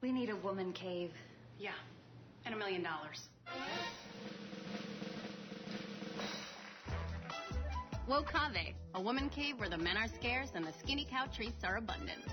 We need a woman cave. Yeah, and a million dollars. Wokave, a woman cave where the men are scarce and the skinny cow treats are abundant.